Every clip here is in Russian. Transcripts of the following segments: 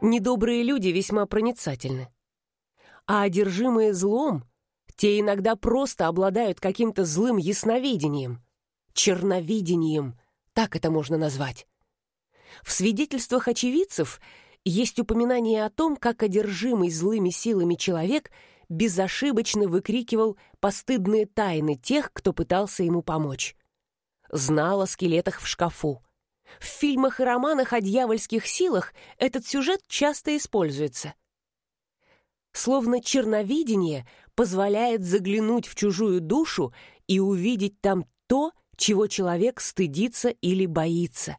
Недобрые люди весьма проницательны. А одержимые злом, те иногда просто обладают каким-то злым ясновидением, черновидением, так это можно назвать. В свидетельствах очевидцев есть упоминание о том, как одержимый злыми силами человек безошибочно выкрикивал постыдные тайны тех, кто пытался ему помочь. Знал о скелетах в шкафу, в фильмах и романах о дьявольских силах этот сюжет часто используется. Словно черновидение позволяет заглянуть в чужую душу и увидеть там то, чего человек стыдится или боится.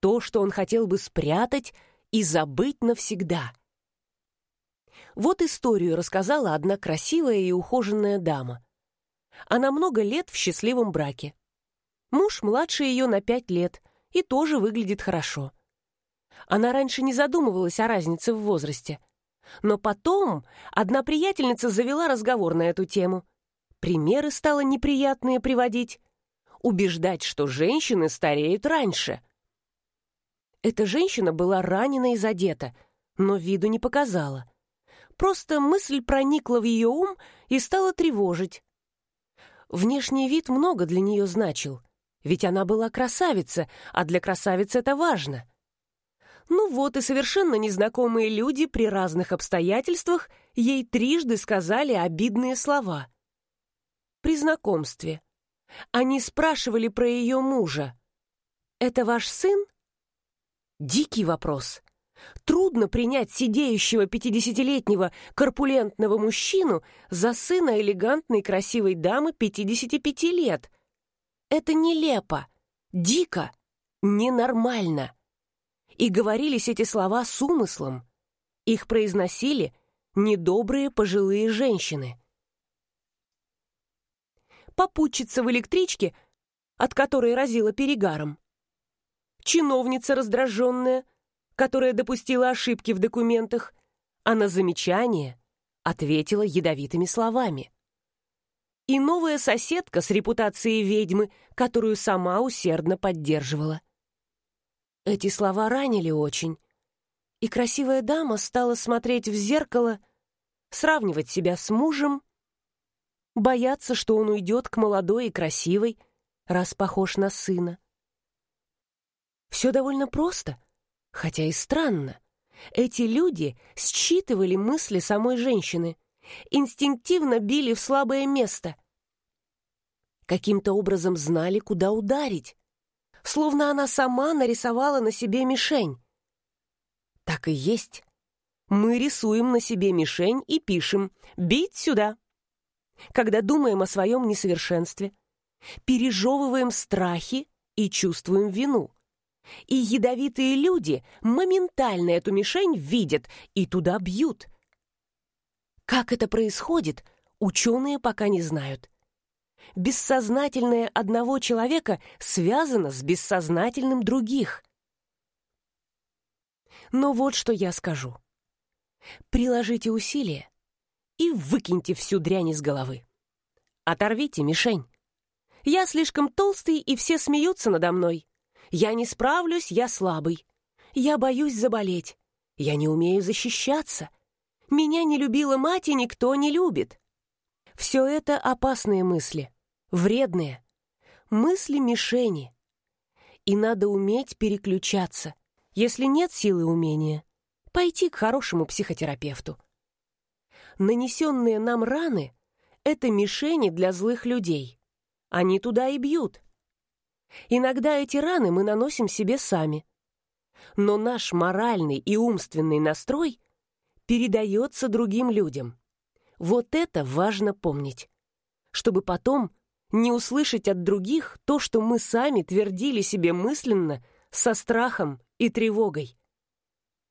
То, что он хотел бы спрятать и забыть навсегда. Вот историю рассказала одна красивая и ухоженная дама. Она много лет в счастливом браке. Муж младше ее на пять лет – и тоже выглядит хорошо. Она раньше не задумывалась о разнице в возрасте. Но потом одна приятельница завела разговор на эту тему. Примеры стало неприятные приводить. Убеждать, что женщины стареют раньше. Эта женщина была ранена и задета, но виду не показала. Просто мысль проникла в ее ум и стала тревожить. Внешний вид много для нее значил. Ведь она была красавица, а для красавицы это важно. Ну вот и совершенно незнакомые люди при разных обстоятельствах ей трижды сказали обидные слова. При знакомстве. Они спрашивали про ее мужа. «Это ваш сын?» Дикий вопрос. Трудно принять сидеющего пятидесятилетнего корпулентного мужчину за сына элегантной красивой дамы 55 лет, это нелепо, дико, ненормально. И говорились эти слова с умыслом. Их произносили недобрые пожилые женщины. Попутчица в электричке, от которой разила перегаром. Чиновница раздраженная, которая допустила ошибки в документах, а на замечание ответила ядовитыми словами и новая соседка с репутацией ведьмы, которую сама усердно поддерживала. Эти слова ранили очень, и красивая дама стала смотреть в зеркало, сравнивать себя с мужем, бояться, что он уйдет к молодой и красивой, раз похож на сына. Все довольно просто, хотя и странно. Эти люди считывали мысли самой женщины — инстинктивно били в слабое место. Каким-то образом знали, куда ударить. Словно она сама нарисовала на себе мишень. Так и есть. Мы рисуем на себе мишень и пишем «бить сюда». Когда думаем о своем несовершенстве, пережевываем страхи и чувствуем вину. И ядовитые люди моментально эту мишень видят и туда бьют – как это происходит, ученые пока не знают. Бессознательное одного человека связано с бессознательным других. Но вот что я скажу. Приложите усилия и выкиньте всю дрянь из головы. Оторвите мишень. Я слишком толстый, и все смеются надо мной. Я не справлюсь, я слабый. Я боюсь заболеть. Я не умею защищаться. Меня не любила мать, и никто не любит. Все это опасные мысли, вредные. Мысли-мишени. И надо уметь переключаться. Если нет силы умения, пойти к хорошему психотерапевту. Нанесенные нам раны — это мишени для злых людей. Они туда и бьют. Иногда эти раны мы наносим себе сами. Но наш моральный и умственный настрой передается другим людям. Вот это важно помнить, чтобы потом не услышать от других то, что мы сами твердили себе мысленно со страхом и тревогой.